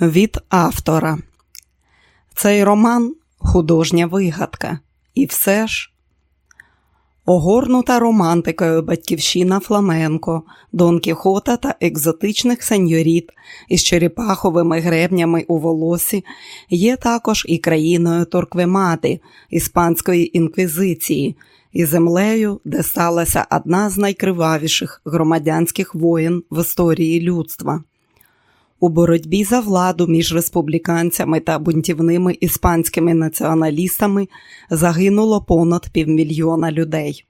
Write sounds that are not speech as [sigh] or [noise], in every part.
Від автора. Цей роман художня вигадка. І все ж огорнута романтикою батьківщина Фламенко, Дон Кіхота та екзотичних сеньоріт із черепаховими гребнями у волосі є також і країною Торквемади, іспанської інквізиції, і землею, де сталася одна з найкривавіших громадянських воєн в історії людства. У боротьбі за владу між республіканцями та бунтівними іспанськими націоналістами загинуло понад півмільйона людей.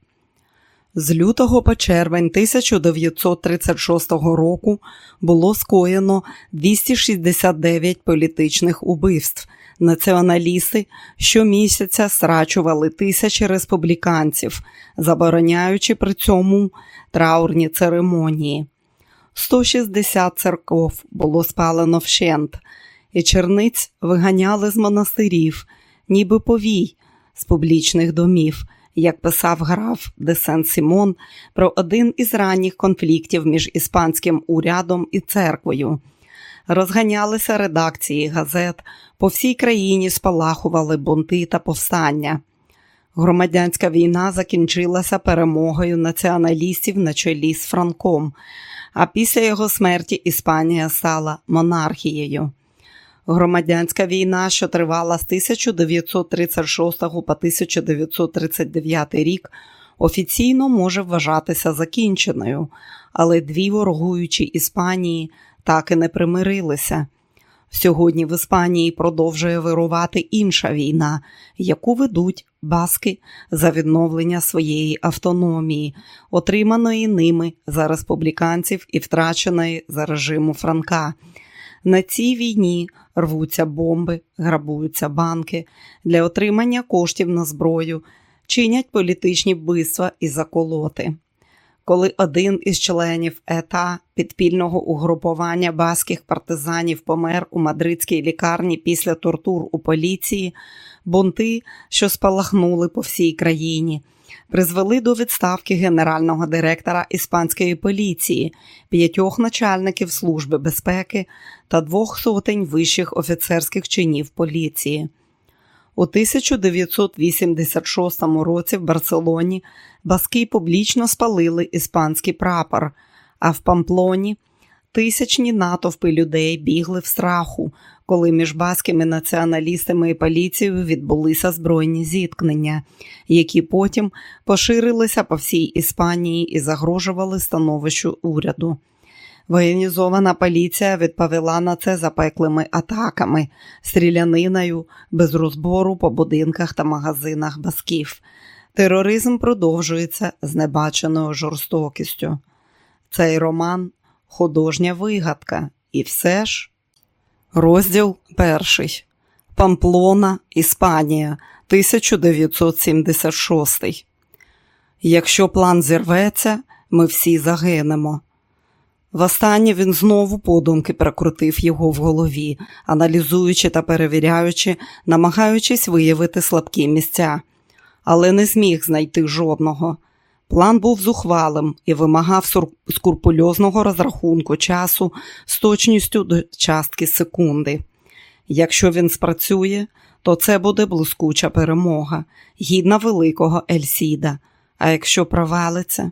З лютого по червень 1936 року було скоєно 269 політичних убивств. Націоналісти щомісяця страчували тисячі республіканців, забороняючи при цьому траурні церемонії. 160 церков було спалено вщент, і черниць виганяли з монастирів, ніби повій з публічних домів, як писав граф де Сен Сімон про один із ранніх конфліктів між іспанським урядом і церквою. Розганялися редакції газет, по всій країні спалахували бунти та повстання. Громадянська війна закінчилася перемогою націоналістів на чолі з Франком а після його смерті Іспанія стала монархією. Громадянська війна, що тривала з 1936 по 1939 рік, офіційно може вважатися закінченою, але дві ворогуючі Іспанії так і не примирилися. Сьогодні в Іспанії продовжує вирувати інша війна, яку ведуть баски за відновлення своєї автономії, отриманої ними за республіканців і втраченої за режиму Франка. На цій війні рвуться бомби, грабуються банки для отримання коштів на зброю, чинять політичні вбивства і заколоти коли один із членів ета підпільного угрупування баских партизанів помер у мадридській лікарні після тортур у поліції, бунти, що спалахнули по всій країні, призвели до відставки генерального директора іспанської поліції, п'ятьох начальників служби безпеки та двох сотень вищих офіцерських чинів поліції. У 1986 році в Барселоні баски публічно спалили іспанський прапор, а в Памплоні тисячні натовпи людей бігли в страху, коли між баскими націоналістами і поліцією відбулися збройні зіткнення, які потім поширилися по всій Іспанії і загрожували становищу уряду. Воєнізована поліція відповіла на це запеклими атаками, стріляниною без розбору по будинках та магазинах басків. Тероризм продовжується з небаченою жорстокістю. Цей роман художня вигадка, і все ж. Розділ перший. Памплона, Іспанія, 1976. Якщо план зірветься, ми всі загинемо. Востаннє він знову подумки прокрутив його в голові, аналізуючи та перевіряючи, намагаючись виявити слабкі місця, але не зміг знайти жодного. План був зухвалим і вимагав скурпульозного розрахунку часу з точністю до частки секунди. Якщо він спрацює, то це буде блискуча перемога, гідна великого Ельсіда. А якщо провалиться,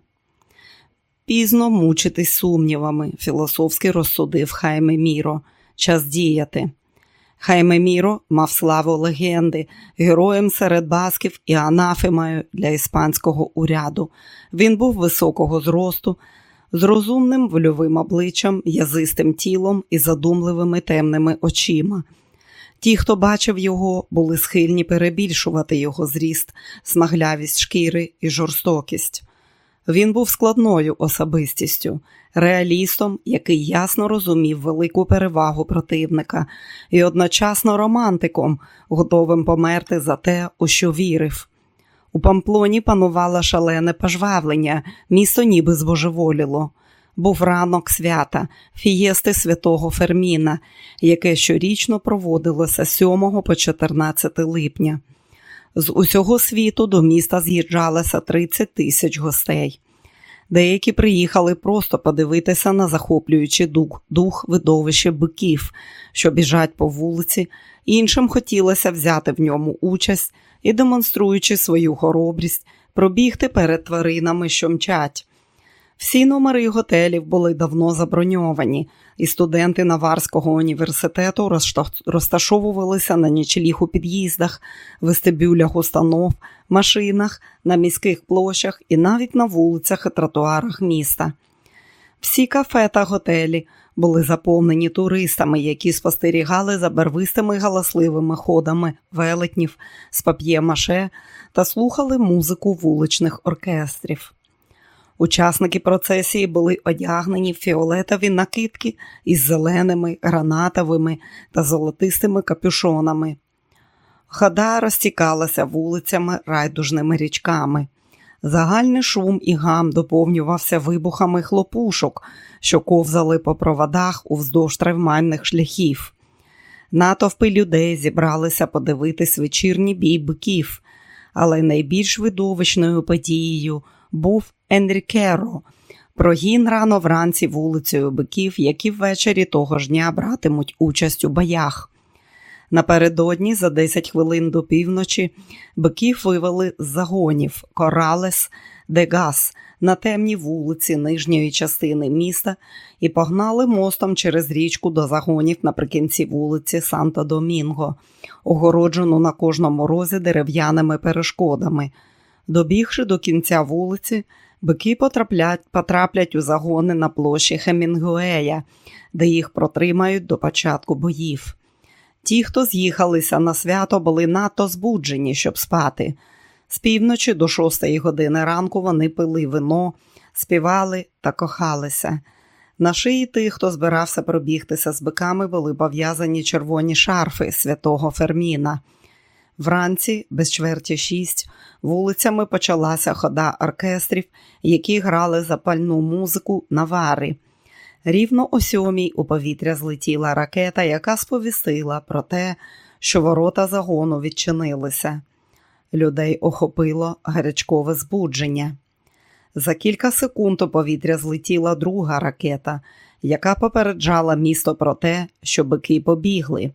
Пізно мучитись сумнівами, філософськи розсудив Хайме Міро. Час діяти. Хайме Міро мав славу легенди, героєм серед басків і анафемою для іспанського уряду. Він був високого зросту, з розумним вольовим обличчям, язистим тілом і задумливими темними очима. Ті, хто бачив його, були схильні перебільшувати його зріст, смаглявість шкіри і жорстокість. Він був складною особистістю, реалістом, який ясно розумів велику перевагу противника, і одночасно романтиком, готовим померти за те, у що вірив. У памплоні панувало шалене пожвавлення, місто ніби збожеволіло. Був ранок свята, фієсти святого Ферміна, яке щорічно проводилося 7 по 14 липня. З усього світу до міста з'їжджалося 30 тисяч гостей. Деякі приїхали просто подивитися на захоплюючий дух, дух видовище биків, що біжать по вулиці, іншим хотілося взяти в ньому участь і, демонструючи свою хоробрість, пробігти перед тваринами, що мчать. Всі номери готелів були давно заброньовані, і студенти Наварського університету розташовувалися на нічліг у під'їздах, вестибюлях установ, машинах, на міських площах і навіть на вулицях і тротуарах міста. Всі кафе та готелі були заповнені туристами, які спостерігали за барвистими галасливими ходами велетнів з пап'є-маше та слухали музику вуличних оркестрів. Учасники процесії були одягнені в фіолетові накидки із зеленими, гранатовими та золотистими капюшонами. Хода розтікалася вулицями райдужними річками. Загальний шум і гам доповнювався вибухами хлопушок, що ковзали по проводах уздовж травмальних шляхів. Натовпи людей зібралися подивитись вечірній бій биків, але найбільш видовищною подією був Енрікеро, прогін рано вранці вулицею биків, які ввечері того ж дня братимуть участь у боях. Напередодні, за 10 хвилин до півночі, биків вивели з загонів Коралес, Дегас на темній вулиці нижньої частини міста і погнали мостом через річку до загонів наприкінці вулиці Санто Домінго, огороджену на кожному розі дерев'яними перешкодами. Добігши до кінця вулиці, бики потраплять, потраплять у загони на площі Хемінгуея, де їх протримають до початку боїв. Ті, хто з'їхалися на свято, були надто збуджені, щоб спати. З півночі до шостої години ранку вони пили вино, співали та кохалися. На шиї тих, хто збирався пробігтися з биками, були пов'язані червоні шарфи святого Ферміна. Вранці, без чверті шість, вулицями почалася хода оркестрів, які грали запальну музику на вари. Рівно о сьомій у повітря злетіла ракета, яка сповістила про те, що ворота загону відчинилися. Людей охопило гарячкове збудження. За кілька секунд у повітря злетіла друга ракета, яка попереджала місто про те, що бики побігли.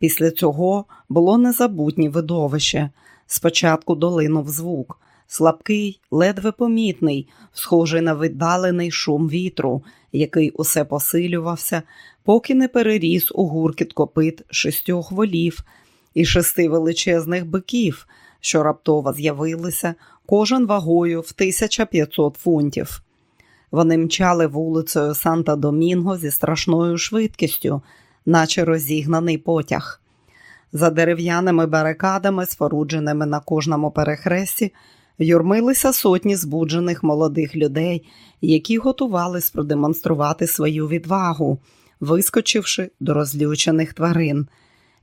Після цього було незабутнє видовище. Спочатку долинув звук, слабкий, ледве помітний, схожий на віддалений шум вітру, який усе посилювався, поки не переріс у гуркіт копит шістьох волів і шести величезних биків, що раптово з'явилися, кожен вагою в 1500 фунтів. Вони мчали вулицею Санта Домінго зі страшною швидкістю, наче розігнаний потяг. За дерев'яними барикадами, спорудженими на кожному перехресті, юрмилися сотні збуджених молодих людей, які готувались продемонструвати свою відвагу, вискочивши до розлючених тварин.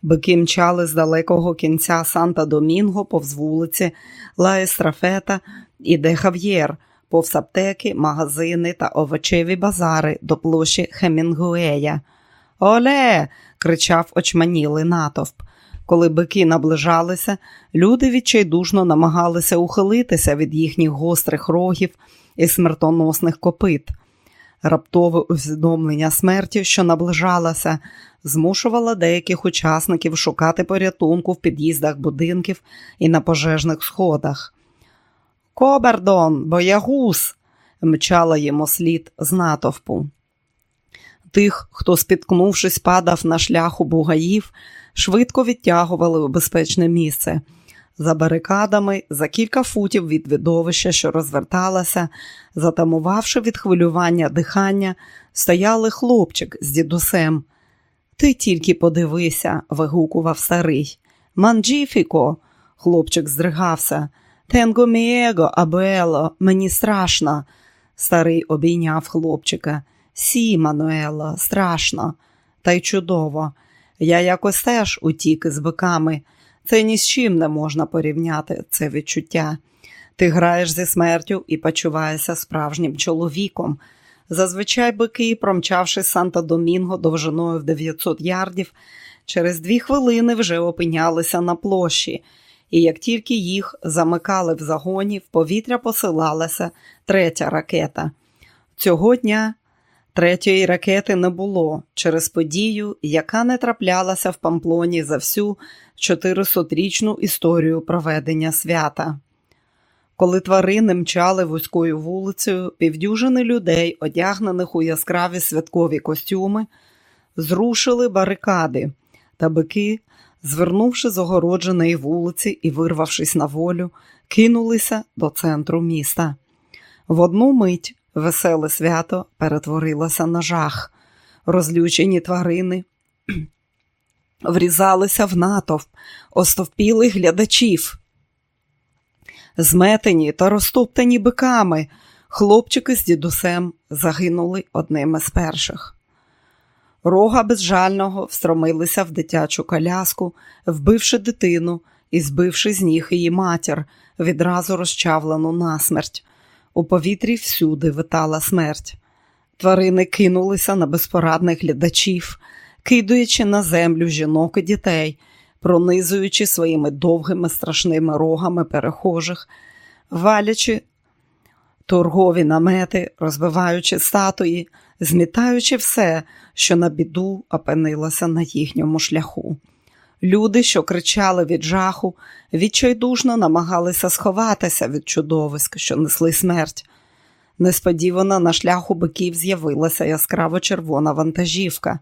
Бики мчали з далекого кінця Санта Домінго повз вулиці Ла Естрафета і Де Хав'єр, повз аптеки, магазини та овочеві базари до площі Хемінгуея. Оле! кричав очманілий натовп. Коли бики наближалися, люди відчайдушно намагалися ухилитися від їхніх гострих рогів і смертоносних копит. Раптове усвідомлення смерті, що наближалася, змушувало деяких учасників шукати порятунку в під'їздах будинків і на пожежних сходах. Кобердон, боягуз! мчала йому слід з натовпу. Тих, хто, спіткнувшись, падав на шлях у бугаїв, швидко відтягували у безпечне місце. За барикадами, за кілька футів від видовища, що розверталося, затамувавши від хвилювання дихання, стояли хлопчик з дідусем. Ти тільки подивися, вигукував старий. Манджіфіко, хлопчик здригався. Тенго міего, абело, мені страшно. Старий обійняв хлопчика. Сі, Мануело, страшно, та й чудово. Я якось теж утік із биками. Це ні з чим не можна порівняти це відчуття. Ти граєш зі смертю і почуваєшся справжнім чоловіком. Зазвичай бики, промчавши Санта Домінго довжиною в 900 ярдів, через дві хвилини вже опинялися на площі, і як тільки їх замикали в загоні, в повітря посилалася третя ракета. Цього дня третьої ракети не було через подію, яка не траплялася в памплоні за всю 400-річну історію проведення свята. Коли тварини мчали вузькою вулицею, півдюжини людей, одягнених у яскраві святкові костюми, зрушили барикади, та бики, звернувши з огородженої вулиці і вирвавшись на волю, кинулися до центру міста. В одну мить веселе свято перетворилося на жах. Розлючені тварини [clears throat] врізалися в натовп, остовпілих глядачів. Зметені та розтоптані биками, хлопчики з дідусем загинули одним із перших. Рога безжального встромилися в дитячу коляску, вбивши дитину і збивши з ніг її матір, відразу розчавлену насмерть. У повітрі всюди витала смерть. Тварини кинулися на безпорадних глядачів, кидаючи на землю жінок і дітей, пронизуючи своїми довгими страшними рогами перехожих, валячи торгові намети, розбиваючи статуї, змітаючи все, що на біду опинилося на їхньому шляху. Люди, що кричали від жаху, відчайдушно намагалися сховатися від чудовиськ, що несли смерть. Несподівано на шляху биків з'явилася яскраво червона вантажівка.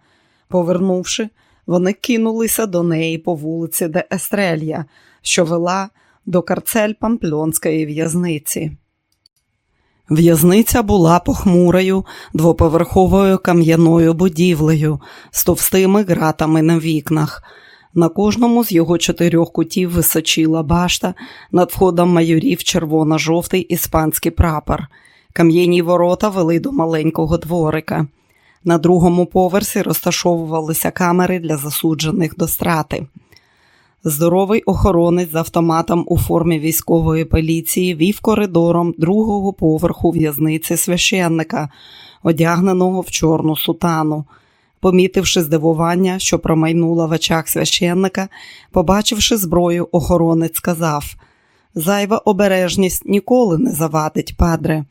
Повернувши, вони кинулися до неї по вулиці де Естрелья, що вела до карцель Пампльонської в'язниці. В'язниця була похмурою двоповерховою кам'яною будівлею з товстими ґратами на вікнах. На кожному з його чотирьох кутів височила башта, над входом майорів червоно-жовтий іспанський прапор. Кам'яні ворота вели до маленького дворика. На другому поверсі розташовувалися камери для засуджених до страти. Здоровий охоронець з автоматом у формі військової поліції вів коридором другого поверху в'язниці священника, одягненого в чорну сутану. Помітивши здивування, що промайнула в очах священника, побачивши зброю, охоронець сказав Зайва обережність ніколи не завадить, падре.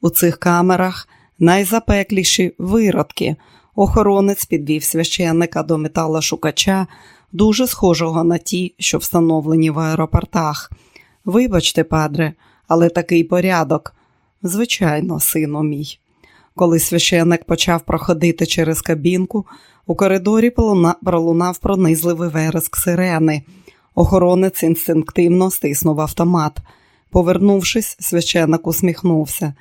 У цих камерах найзапекліші виродки. Охоронець підвів священника до металошукача, дуже схожого на ті, що встановлені в аеропортах. Вибачте, падре, але такий порядок. Звичайно, сину мій. Коли священник почав проходити через кабінку, у коридорі пролунав пронизливий вереск сирени. Охоронець інстинктивно стиснув автомат. Повернувшись, священник усміхнувся.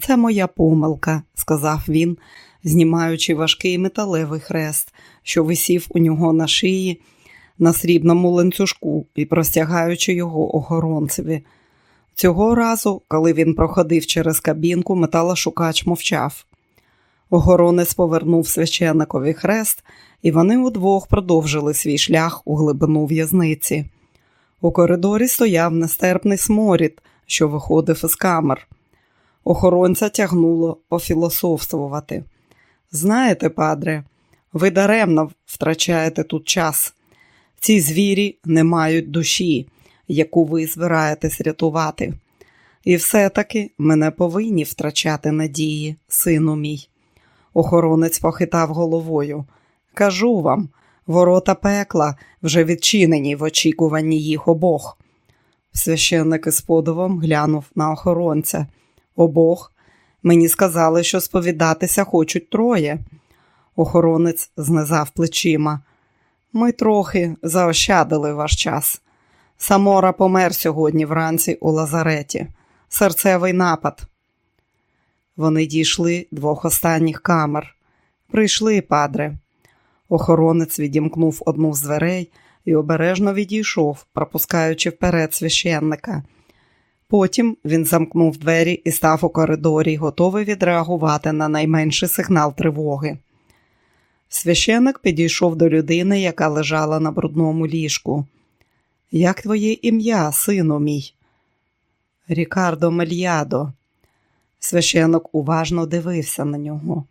Це моя помилка, сказав він, знімаючи важкий металевий хрест, що висів у нього на шиї на срібному ланцюжку і простягаючи його охоронцеві. Цього разу, коли він проходив через кабінку, металошукач мовчав. Охоронець повернув священникові хрест, і вони удвох продовжили свій шлях у глибину в'язниці. У коридорі стояв нестерпний сморід, що виходив із камер. Охоронця тягнуло пофілософствувати. Знаєте, падре, ви даремно втрачаєте тут час. Ці звірі не мають душі, яку ви збираєтесь рятувати. І все-таки мене повинні втрачати надії, сину мій. Охоронець похитав головою. Кажу вам, ворота пекла вже відчинені в очікуванні їх обох. Священник із подивом глянув на охоронця. Обох. Мені сказали, що сповідатися хочуть троє. Охоронець знизав плечима. Ми трохи заощадили ваш час. Самора помер сьогодні вранці у лазареті. Серцевий напад. Вони дійшли двох останніх камер. Прийшли, падре. Охоронець відімкнув одну з дверей і обережно відійшов, пропускаючи вперед священника. Потім він замкнув двері і став у коридорі, готовий відреагувати на найменший сигнал тривоги. Священик підійшов до людини, яка лежала на брудному ліжку. Як твоє ім'я, сину мій? Рікардо Мельядо. Священок уважно дивився на нього.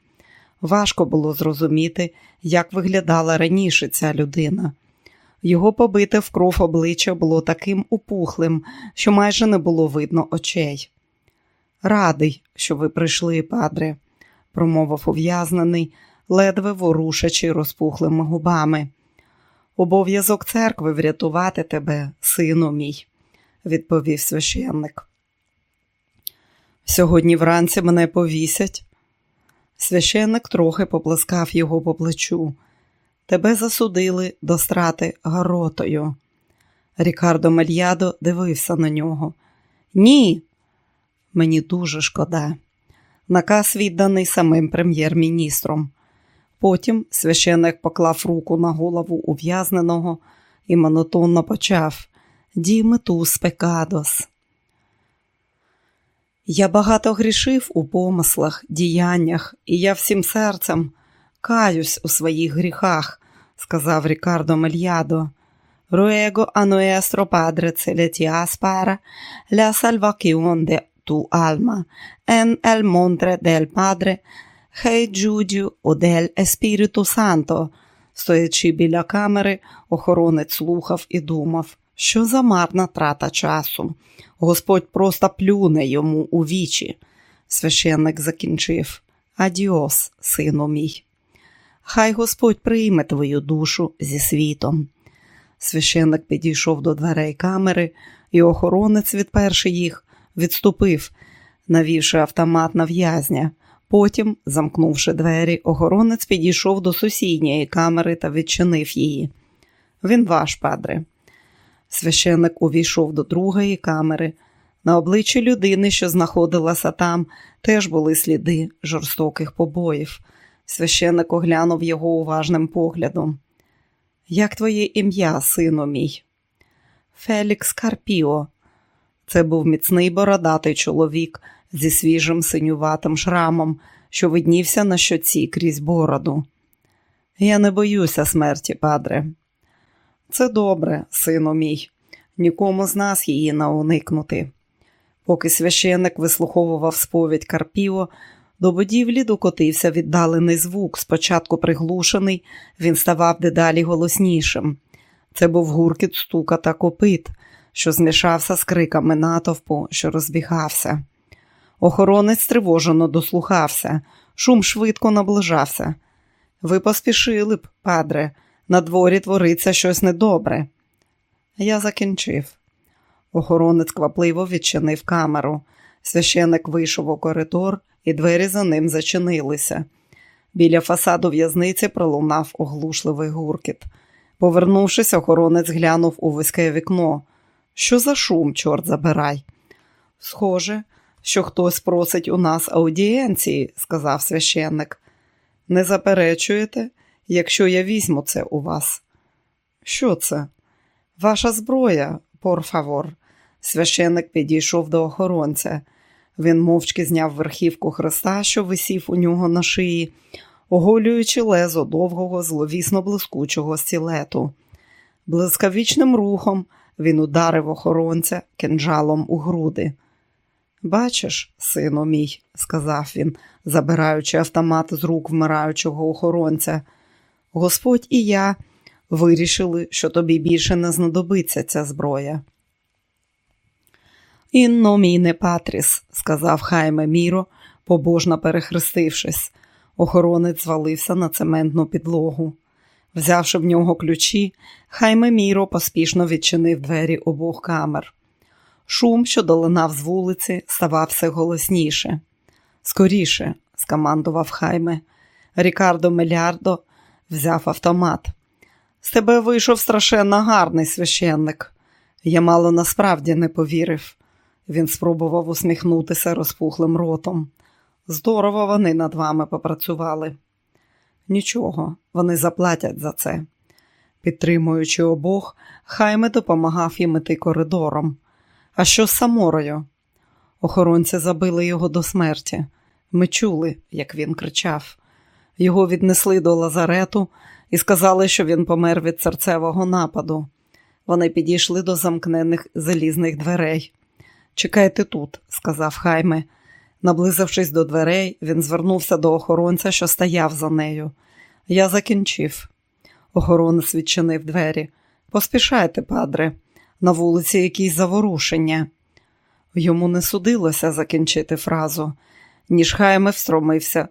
Важко було зрозуміти, як виглядала раніше ця людина. Його побите в кров обличчя було таким упухлим, що майже не було видно очей. Радий, що ви прийшли, падре, промовив ув'язнений, ледве ворушачи розпухлими губами. Обов'язок церкви врятувати тебе, сину мій, відповів священник. Сьогодні вранці мене повісять. Священник трохи поплескав його по плечу. Тебе засудили до страти гаротою. Рікардо Мельядо дивився на нього. Ні, мені дуже шкода. Наказ відданий самим прем'єр-міністром. Потім священник поклав руку на голову ув'язненого і монотонно почав Діме тус пекадос. Я багато грішив у помислах, діяннях, і я всім серцем каюсь у своїх гріхах, сказав Рікардо Мельядо. A nuestro Padre Celestial para la salvación de tu alma en el nombre del Padre, del Hijo y del Espíritu Santo. Стоячи біля камери, охоронець слухав і думав, що за марна трата часу. Господь просто плюне йому у вічі. Священник закінчив Adiós, сину мій. Хай Господь прийме твою душу зі світом. Священник підійшов до дверей камери, і охоронець, відперши їх, відступив, навівши автомат на в'язня. Потім, замкнувши двері, охоронець підійшов до сусідньої камери та відчинив її. Він ваш, падре. Священник увійшов до другої камери. На обличчі людини, що знаходилася там, теж були сліди жорстоких побоїв. Священник оглянув його уважним поглядом. Як твоє ім'я, сину мій? Фелікс Карпіо. Це був міцний бородатий чоловік зі свіжим синюватим шрамом, що виднівся на щоці крізь бороду. Я не боюся смерті, падре. Це добре, сину мій, нікому з нас її не уникнути. Поки священник вислуховував сповідь Карпіо, до будівлі докотився віддалений звук, спочатку приглушений, він ставав дедалі голоснішим. Це був гуркіт стука та копит, що змішався з криками натовпу, що розбігався. Охоронець тривожено дослухався, шум швидко наближався. Ви поспішили б, падре, на дворі твориться щось недобре. Я закінчив. Охоронець квапливо відчинив камеру. Священик вийшов у коридор, і двері за ним зачинилися. Біля фасаду в'язниці пролунав оглушливий гуркіт. Повернувшись, охоронець глянув у вузьке вікно. Що за шум, чорт забирай? Схоже, що хтось просить у нас аудієнції, сказав священник. Не заперечуєте, якщо я візьму це у вас? Що це? Ваша зброя, пор фавор. Священник підійшов до охоронця. Він мовчки зняв верхівку хреста, що висів у нього на шиї, оголюючи лезо довгого, зловісно блискучого стілету. Блискавічним рухом він ударив охоронця кинджалом у груди. Бачиш, сину мій, сказав він, забираючи автомат з рук вмираючого охоронця, Господь і я вирішили, що тобі більше не знадобиться ця зброя. Інно міне патріс, сказав Хайме Міро, побожно перехрестившись. Охоронець звалився на цементну підлогу. Взявши в нього ключі, Хайме Міро поспішно відчинив двері обох камер. Шум, що долинав з вулиці, ставав все голосніше. Скоріше, скомандував Хайме. Рікардо Мелярдо взяв автомат. З тебе вийшов страшенно гарний священник. Я мало насправді не повірив. Він спробував усміхнутися розпухлим ротом. Здорово вони над вами попрацювали. Нічого, вони заплатять за це. Підтримуючи обох, Хайме допомагав їм іти коридором. А що з Саморою? Охоронці забили його до смерті. Ми чули, як він кричав. Його віднесли до лазарету і сказали, що він помер від серцевого нападу. Вони підійшли до замкнених залізних дверей. Чекайте тут, сказав Хайме. Наблизившись до дверей, він звернувся до охоронця, що стояв за нею. Я закінчив. Охоронець відчинив двері. Поспішайте, падре, на вулиці якісь заворушення. Йому не судилося закінчити фразу, ніж Хайме встромився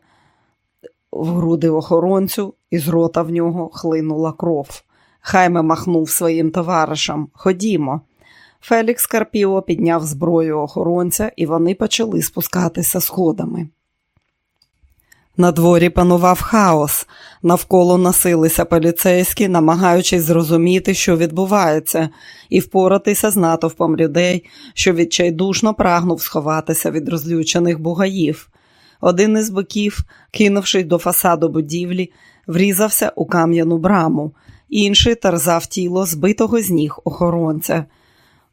в груди охоронцю, і з рота в нього хлинула кров. Хайме махнув своїм товаришам Ходімо. Фелікс Карпіо підняв зброю охоронця, і вони почали спускатися сходами. На дворі панував хаос, навколо носилися поліцейські, намагаючись зрозуміти, що відбувається, і впоратися з натовпом людей, що відчайдушно прагнув сховатися від розлючених бугаїв. Один із боків, кинувшись до фасаду будівлі, врізався у кам'яну браму, інший терзав тіло збитого з ніг охоронця.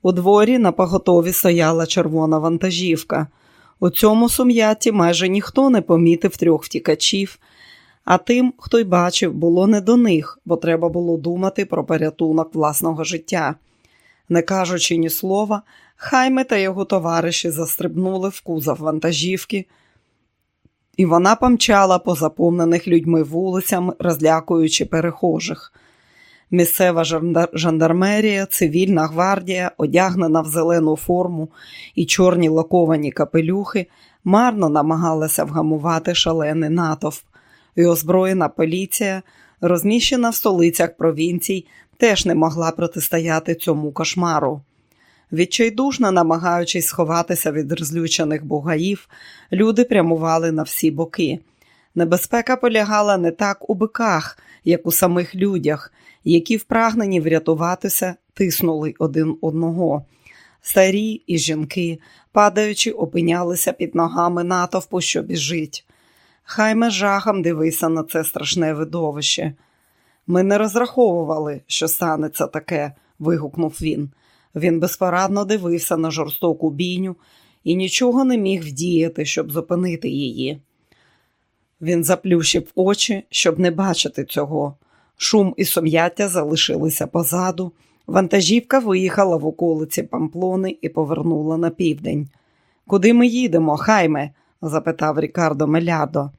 У дворі на поготові стояла червона вантажівка. У цьому сум'ятті майже ніхто не помітив трьох втікачів, а тим, хто й бачив, було не до них, бо треба було думати про порятунок власного життя. Не кажучи ні слова, хайме та його товариші застрибнули в кузов вантажівки, і вона помчала по заповнених людьми вулицям, розлякуючи перехожих. Місцева жандармерія, цивільна гвардія, одягнена в зелену форму і чорні лаковані капелюхи, марно намагалася вгамувати шалений натовп, і озброєна поліція, розміщена в столицях провінцій, теж не могла протистояти цьому кошмару. Відчайдушно намагаючись сховатися від розлючених бугаїв, люди прямували на всі боки. Небезпека полягала не так у биках, як у самих людях, які, впрагнені врятуватися, тиснули один одного. Старі і жінки, падаючи, опинялися під ногами натовпу, що біжить. Хайме жахом дивився на це страшне видовище. Ми не розраховували, що станеться таке, вигукнув він. Він безпорадно дивився на жорстоку бійню і нічого не міг вдіяти, щоб зупинити її. Він заплющив очі, щоб не бачити цього. Шум і сум'яття залишилися позаду. Вантажівка виїхала в околиці Памплони і повернула на південь. Куди ми їдемо, хайме? запитав Рікардо Мелядо.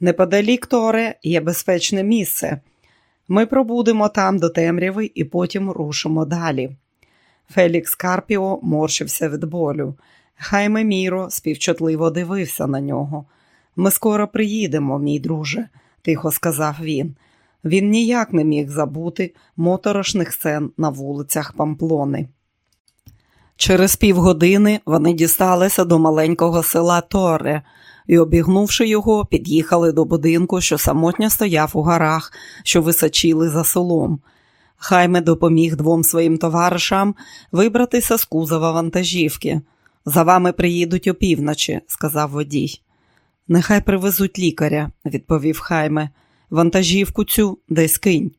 Неподалік Торе є безпечне місце. Ми пробудемо там до темряви і потім рушимо далі. Фелікс Карпіо морщився від болю. Хайме Міро співчутливо дивився на нього. Ми скоро приїдемо, мій друже, тихо сказав він. Він ніяк не міг забути моторошних сцен на вулицях Памплони. Через півгодини вони дісталися до маленького села Торе і, обігнувши його, під'їхали до будинку, що самотньо стояв у горах, що височили за селом. Хайме допоміг двом своїм товаришам вибратися з кузова вантажівки. За вами приїдуть опівночі, сказав водій. Нехай привезуть лікаря, відповів Хайме. Вантажівку цю десь кинь.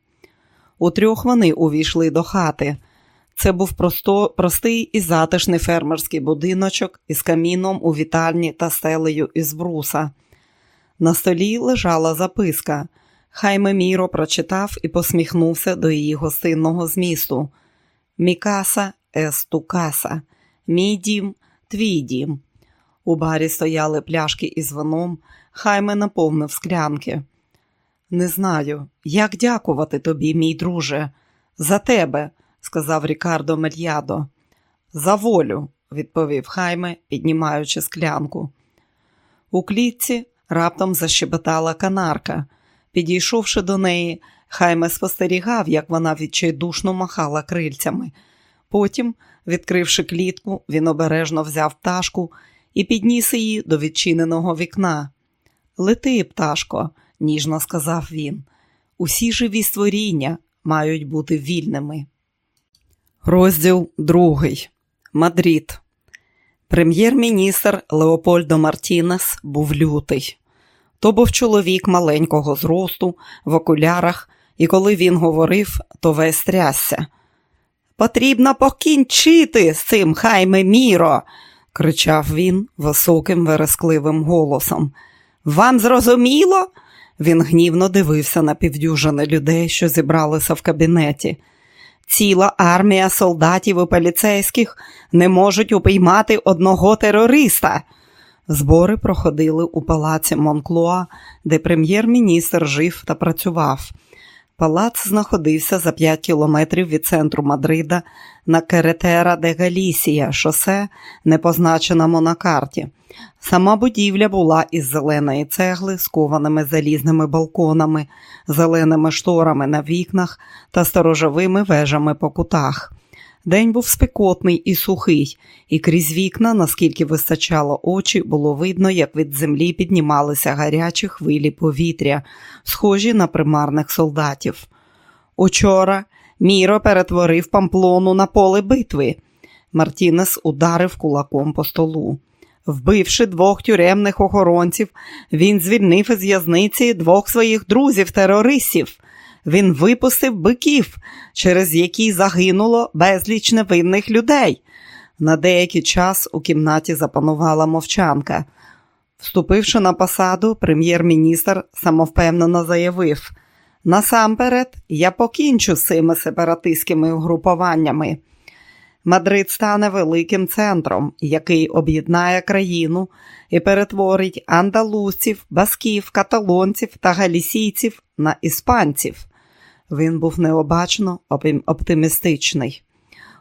Утрьох вони увійшли до хати. Це був просто, простий і затишний фермерський будиночок із каміном у вітальні та стелею із бруса. На столі лежала записка. Хайме Міро прочитав і посміхнувся до її гостинного змісту. Мікаса ес тукаса, мій дім, твій дім. У барі стояли пляшки із вином, Хайме наповнив склянки. Не знаю, як дякувати тобі, мій друже, за тебе, сказав Рікардо Мельядо. За волю, відповів Хайме, піднімаючи склянку. У клітці раптом защебетала канарка. Підійшовши до неї, Хайме спостерігав, як вона відчайдушно махала крильцями. Потім, відкривши клітку, він обережно взяв пташку і підніс її до відчиненого вікна. Лети, пташко, ніжно сказав він. Усі живі створіння мають бути вільними. Розділ другий. Мадрид. Прем'єр-міністр Леопольдо Мартінес був лютий. То був чоловік маленького зросту, в окулярах, і коли він говорив, то весь трясся. Потрібно покінчити з цим хайме міро, кричав він високим верескливим голосом. Вам зрозуміло? Він гнівно дивився на півдюжини людей, що зібралися в кабінеті. Ціла армія солдатів і поліцейських не можуть упіймати одного терориста. Збори проходили у палаці Монклуа, де прем'єр-міністр жив та працював. Палац знаходився за 5 кілометрів від центру Мадрида на Керетера де Галісія, шосе, не позначеному на карті. Сама будівля була із зеленої цегли, з кованими залізними балконами, зеленими шторами на вікнах та сторожовими вежами по кутах. День був спекотний і сухий, і крізь вікна, наскільки вистачало очі, було видно, як від землі піднімалися гарячі хвилі повітря, схожі на примарних солдатів. Учора Міро перетворив памплону на поле битви. Мартінес ударив кулаком по столу. Вбивши двох тюремних охоронців, він звільнив із в'язниці двох своїх друзів-терористів. Він випустив биків, через які загинуло безліч невинних людей. На деякий час у кімнаті запанувала мовчанка. Вступивши на посаду, прем'єр-міністр самовпевнено заявив: насамперед, я покінчу з цими сепаратистськими угрупуваннями. Мадрид стане великим центром, який об'єднає країну і перетворить андалузців, басків, каталонців та галісійців на іспанців. Він був необачно оптимістичний.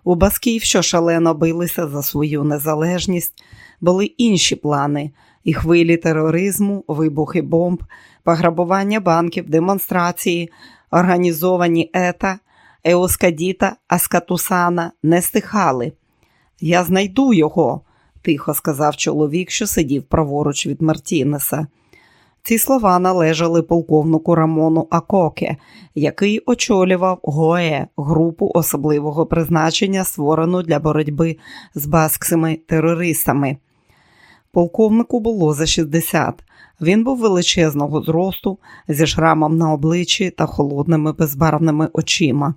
У басків, що шалено билися за свою незалежність, були інші плани і хвилі тероризму, вибухи бомб, пограбування банків, демонстрації, організовані ета, еоскадіта, аскатусана не стихали. Я знайду його, тихо сказав чоловік, що сидів праворуч від Мартінеса. Ці слова належали полковнику Рамону Акоке, який очолював ГОЕ групу особливого призначення, створену для боротьби з басксими терористами. Полковнику було за 60. Він був величезного зросту, зі шрамом на обличчі та холодними безбарвними очима.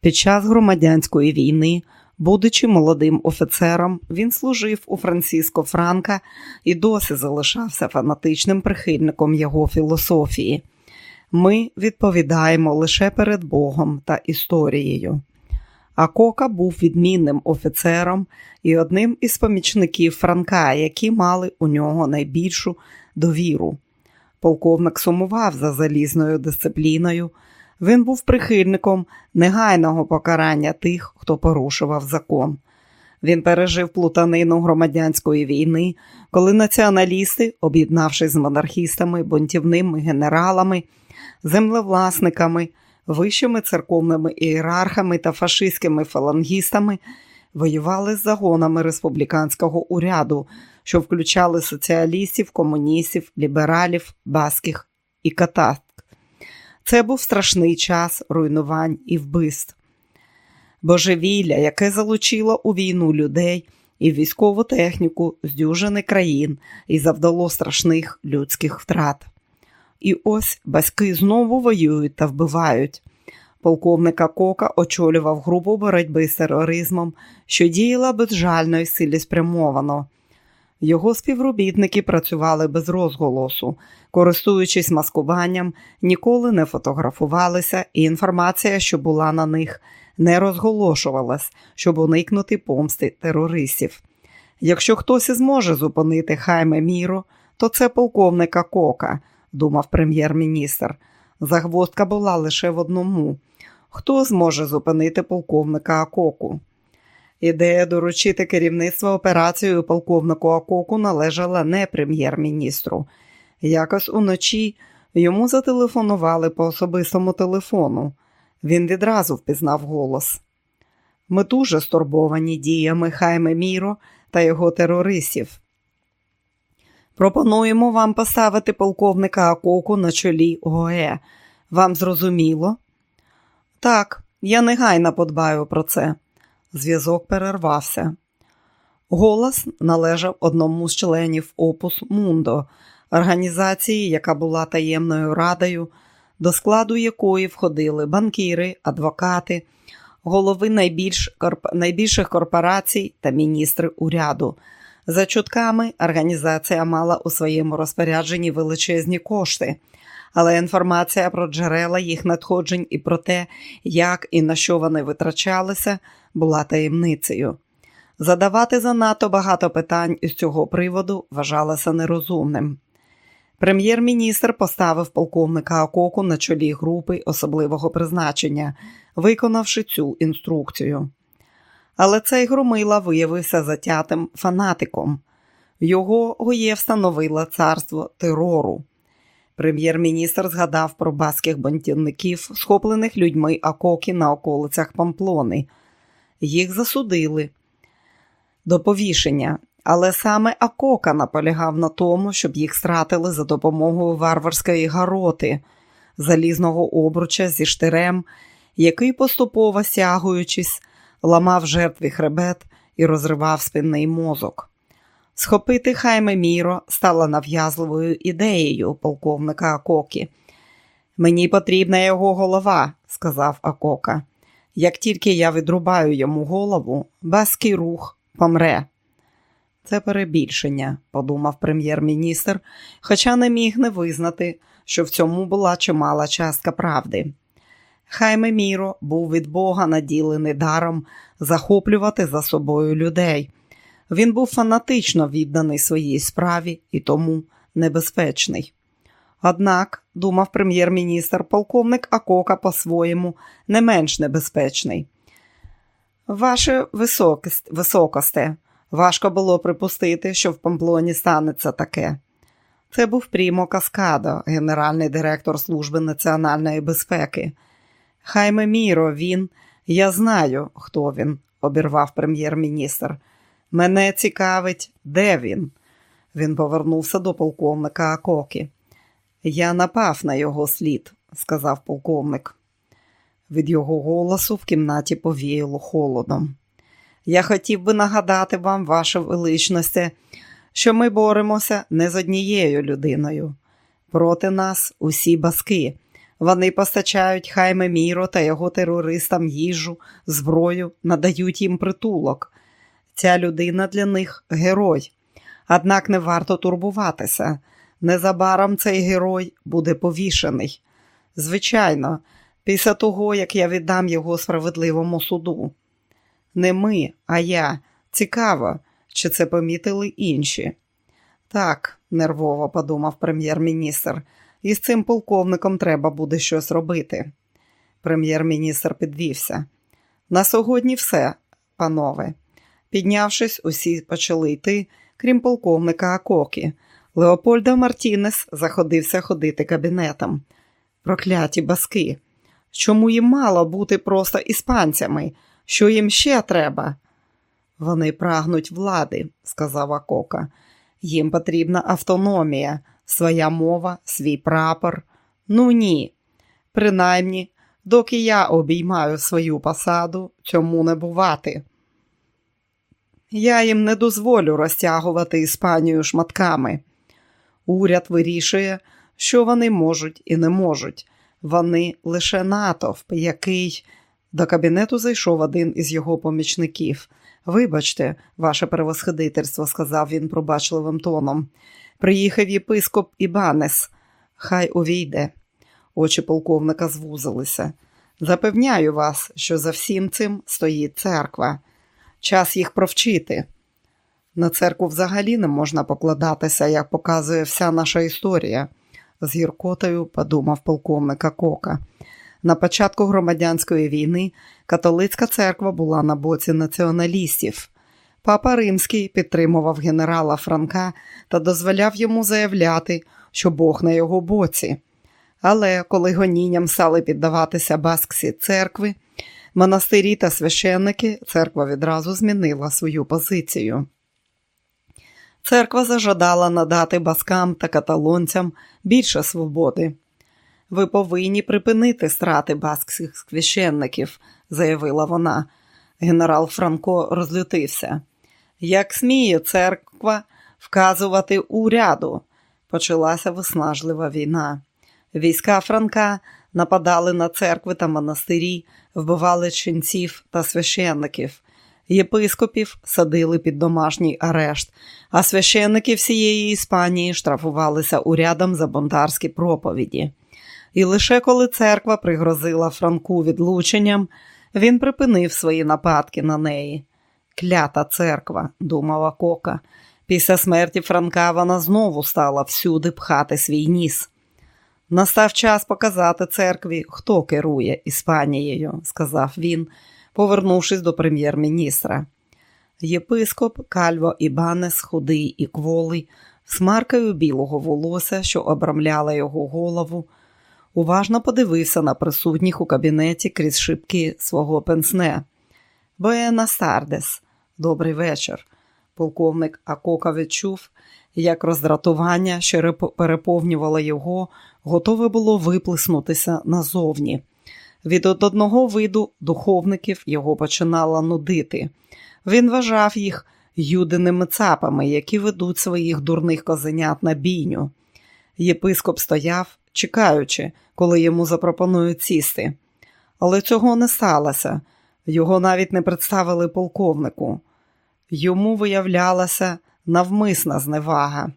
Під час громадянської війни Будучи молодим офіцером, він служив у Франциско Франка і досі залишався фанатичним прихильником його філософії. Ми відповідаємо лише перед Богом та історією. А Кока був відмінним офіцером і одним із помічників Франка, які мали у нього найбільшу довіру. Полковник сумував за залізною дисципліною. Він був прихильником негайного покарання тих, хто порушував закон. Він пережив плутанину громадянської війни, коли націоналісти, об'єднавшись з монархістами, бунтівними генералами, землевласниками, вищими церковними ієрархами та фашистськими фалангістами, воювали з загонами республіканського уряду, що включали соціалістів, комуністів, лібералів, баских і катат. Це був страшний час руйнувань і вбивств. Божевілля, яке залучило у війну людей і військову техніку з дюжини країн і завдало страшних людських втрат. І ось батьки знову воюють та вбивають. Полковника Кока очолював групу боротьби з тероризмом, що діяла безжально і цілеспрямовано. Його співробітники працювали без розголосу, користуючись маскуванням, ніколи не фотографувалися, і інформація, що була на них, не розголошувалась, щоб уникнути помсти терористів. Якщо хтось і зможе зупинити Хайме Міро, то це полковника Кока, думав прем'єр-міністр. Загвоздка була лише в одному: хто зможе зупинити полковника Акоку? Ідея доручити керівництво операцією полковнику Акоку належала не прем'єр-міністру. Якось уночі йому зателефонували по особистому телефону. Він відразу впізнав голос. Ми дуже стурбовані діями Хайме Міро та його терористів. Пропонуємо вам поставити полковника Акоку на чолі ГОЕ. Вам зрозуміло? Так, я негайно подбаю про це. Зв'язок перервався. Голос належав одному з членів Опус Мундо, організації, яка була таємною радою, до складу якої входили банкіри, адвокати, голови найбільш, найбільших корпорацій та міністри уряду. За чутками, організація мала у своєму розпорядженні величезні кошти, але інформація про джерела їх надходжень і про те, як і на що вони витрачалися, була таємницею. Задавати занадто багато питань із цього приводу вважалося нерозумним. Прем'єр-міністр поставив полковника Акоку на чолі групи особливого призначення, виконавши цю інструкцію. Але цей громила виявився затятим фанатиком. Його гоє встановило царство терору. Прем'єр-міністр згадав про баських бунтівників, схоплених людьми Акокі на околицях Памплони. Їх засудили до повішення, але саме Акока наполягав на тому, щоб їх стратили за допомогою варварської гароти, залізного обруча зі штирем, який, поступово сягуючись, ламав жертві хребет і розривав спинний мозок. Схопити Хайме Міро стало нав'язливою ідеєю полковника Акокі. Мені потрібна його голова, сказав Акока. Як тільки я відрубаю йому голову, баский рух помре. Це перебільшення, подумав прем'єр-міністр, хоча не міг не визнати, що в цьому була чимала частка правди. Хайме Міро був від Бога наділений даром захоплювати за собою людей. Він був фанатично відданий своїй справі і тому небезпечний. Однак, думав прем'єр-міністр, полковник Акока по-своєму не менш небезпечний. Ваше високосте, важко було припустити, що в Памплоні станеться таке. Це був Прімо Каскадо, генеральний директор Служби національної безпеки. Хайме Міро, він, я знаю, хто він, обірвав прем'єр-міністр. Мене цікавить, де він. Він повернувся до полковника Акокі. Я напав на його слід, сказав полковник. Від його голосу в кімнаті повіяло холодом. Я хотів би нагадати вам, ваше величності, що ми боремося не з однією людиною. Проти нас усі баски. Вони постачають хайме Міро та його терористам їжу, зброю, надають їм притулок. Ця людина для них герой. Однак не варто турбуватися. Незабаром цей герой буде повішений. Звичайно, після того, як я віддам його справедливому суду. Не ми, а я. Цікаво, чи це помітили інші. Так, нервово подумав прем'єр-міністр, і з цим полковником треба буде щось робити. Прем'єр-міністр підвівся. На сьогодні все, панове. Піднявшись, усі почали йти, крім полковника Акокі. Леопольда Мартінес заходився ходити кабінетом. Прокляті баски. Чому їм мало бути просто іспанцями? Що їм ще треба? Вони прагнуть влади, сказав Акока. Їм потрібна автономія, своя мова, свій прапор. Ну ні. Принаймні, доки я обіймаю свою посаду, цьому не бувати. Я їм не дозволю розтягувати Іспанію шматками. Уряд вирішує, що вони можуть і не можуть. Вони лише натовп, який до кабінету зайшов один із його помічників. Вибачте, ваше превосходительство, сказав він пробачливим тоном. Приїхав єпископ Ібанес. Хай увійде. Очі полковника звузилися. Запевняю вас, що за всім цим стоїть церква. Час їх провчити. На церкву взагалі не можна покладатися, як показує вся наша історія, з гіркотою подумав полковника Кока. На початку громадянської війни католицька церква була на боці націоналістів. Папа Римський підтримував генерала Франка та дозволяв йому заявляти, що Бог на його боці. Але коли гонінням стали піддаватися басксі церкви, монастирі та священники, церква відразу змінила свою позицію. Церква зажадала надати баскам та каталонцям більше свободи. Ви повинні припинити страти баскських священників, заявила вона. Генерал Франко розлютився. Як сміє церква вказувати уряду? Почалася виснажлива війна. Війська Франка нападали на церкви та монастирі, вбивали ченців та священників. Єпископів садили під домашній арешт, а священники всієї Іспанії штрафувалися урядом за бунтарські проповіді. І лише коли церква пригрозила Франку відлученням, він припинив свої нападки на неї. Клята церква, думала Кока, Після смерті Франка вона знову стала всюди пхати свій ніс. Настав час показати церкві, хто керує Іспанією, сказав він, повернувшись до прем'єр-міністра. Єпископ Кальво Ібанес, худий і кволий, з маркою білого волосся, що обрамляла його голову, уважно подивився на присутніх у кабінеті крізь шибки свого пенсне. Боена Сардес, добрий вечір. Полковник Акока відчув, як роздратування, що переповнювало його, готове було виплеснутися назовні. Від одного виду духовників його починало нудити. Він вважав їх юдиними цапами, які ведуть своїх дурних козенят на бійню. Єпископ стояв, чекаючи, коли йому запропонують сісти. Але цього не сталося. Його навіть не представили полковнику. Йому виявлялася навмисна зневага.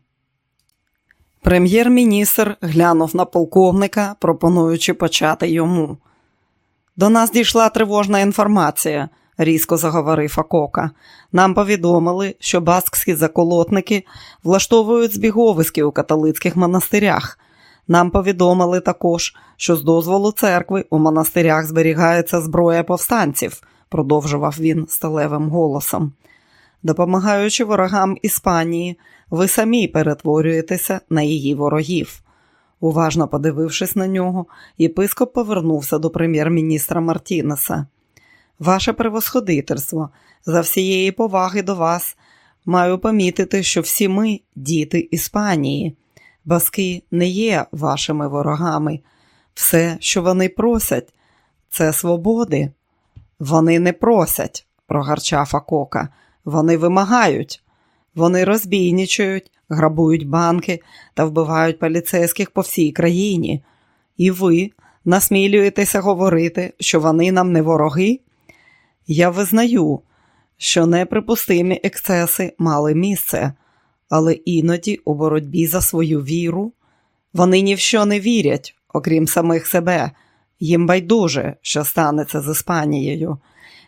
Прем'єр-міністр глянув на полковника, пропонуючи почати йому. До нас дійшла тривожна інформація, різко заговорив Акока. Нам повідомили, що баскські заколотники влаштовують збіговиськи у католицьких монастирях. Нам повідомили також, що з дозволу церкви у монастирях зберігається зброя повстанців, продовжував він сталевим голосом. Допомагаючи ворогам Іспанії, ви самі перетворюєтеся на її ворогів. Уважно подивившись на нього, єпископ повернувся до прем'єр-міністра Мартінеса. Ваше превосходительство, за всієї поваги до вас, маю помітити, що всі ми діти Іспанії. Баски не є вашими ворогами. Все, що вони просять, це свободи. Вони не просять, прогарчав Акока. Вони вимагають. Вони розбійничають, грабують банки та вбивають поліцейських по всій країні. І ви насмілюєтеся говорити, що вони нам не вороги? Я визнаю, що неприпустимі ексцеси мали місце, але іноді у боротьбі за свою віру вони ні в що не вірять, окрім самих себе. Їм байдуже, що станеться з Іспанією.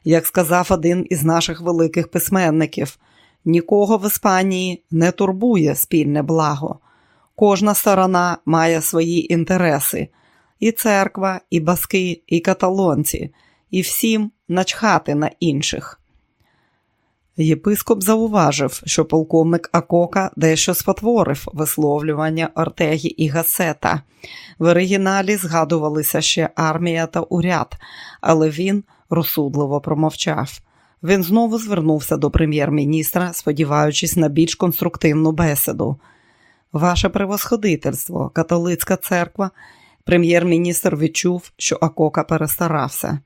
Як сказав один із наших великих письменників, нікого в Іспанії не турбує спільне благо. Кожна сторона має свої інтереси і церква, і баски, і каталонці, і всім начхати на інших. Єпископ зауважив, що полковник Акока дещо спотворив висловлювання Ортегі і Гасета. В оригіналі згадувалися ще армія та уряд, але він розсудливо промовчав. Він знову звернувся до прем'єр-міністра, сподіваючись на більш конструктивну бесіду. Ваше превосходительство, католицька церква, прем'єр-міністр відчув, що Акока перестарався.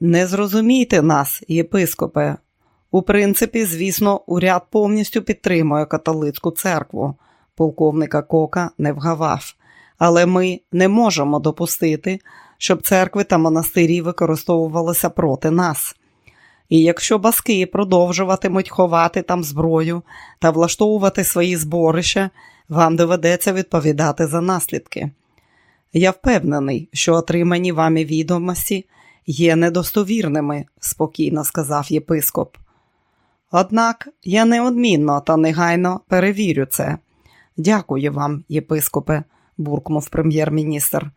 Не зрозумійте нас, єпископе. У принципі, звісно, уряд повністю підтримує католицьку церкву. Полковника Кока не вгавав. Але ми не можемо допустити, щоб церкви та монастирі використовувалися проти нас. І якщо баски продовжуватимуть ховати там зброю та влаштовувати свої зборища, вам доведеться відповідати за наслідки. Я впевнений, що отримані вами відомості є недостовірними, спокійно сказав єпископ. Однак я неодмінно та негайно перевірю це. Дякую вам, єпископе, буркнув прем'єр-міністр.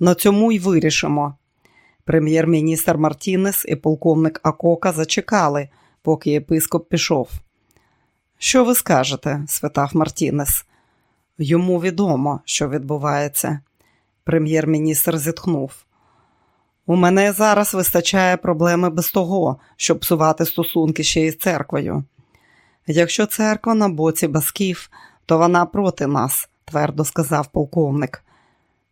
На цьому й вирішимо. Прем'єр-міністр Мартінес і полковник Акока зачекали, поки єпископ пішов. Що ви скажете? спитав Мартінес. Йому відомо, що відбувається. Прем'єр-міністр зітхнув. У мене зараз вистачає проблеми без того, щоб псувати стосунки ще із церквою. Якщо церква на боці басків, то вона проти нас, твердо сказав полковник.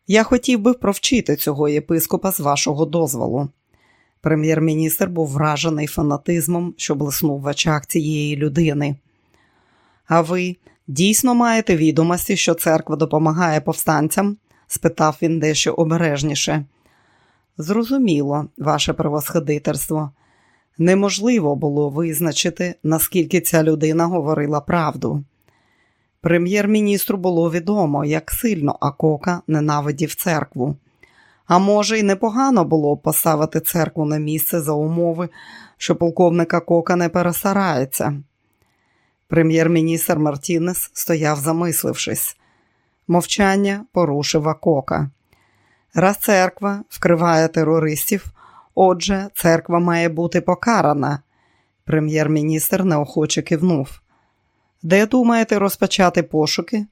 Я хотів би провчити цього єпископа з вашого дозволу. Прем'єр-міністр був вражений фанатизмом, що блиснув в очах цієї людини. А ви дійсно маєте відомості, що церква допомагає повстанцям? спитав він дещо обережніше. Зрозуміло, ваше превосходительство. Неможливо було визначити, наскільки ця людина говорила правду. Прем'єр-міністру було відомо, як сильно Акока ненавидів церкву. А може, й непогано було поставити церкву на місце за умови, що полковник Акока не перестарається. Прем'єр-міністр Мартінес стояв, замислившись. Мовчання порушив Акока. Раз церква вкриває терористів, отже, церква має бути покарана. Прем'єр-міністр неохоче кивнув. Де думаєте розпочати пошуки?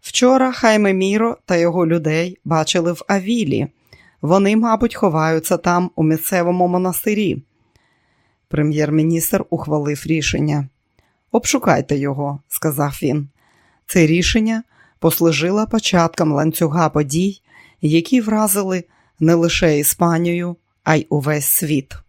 Вчора Хайме Міро та його людей бачили в Авілі. Вони, мабуть, ховаються там у місцевому монастирі. Прем'єр-міністр ухвалив рішення. Обшукайте його, сказав він. Це рішення послужило початком ланцюга подій, які вразили не лише Іспанію, а й увесь світ.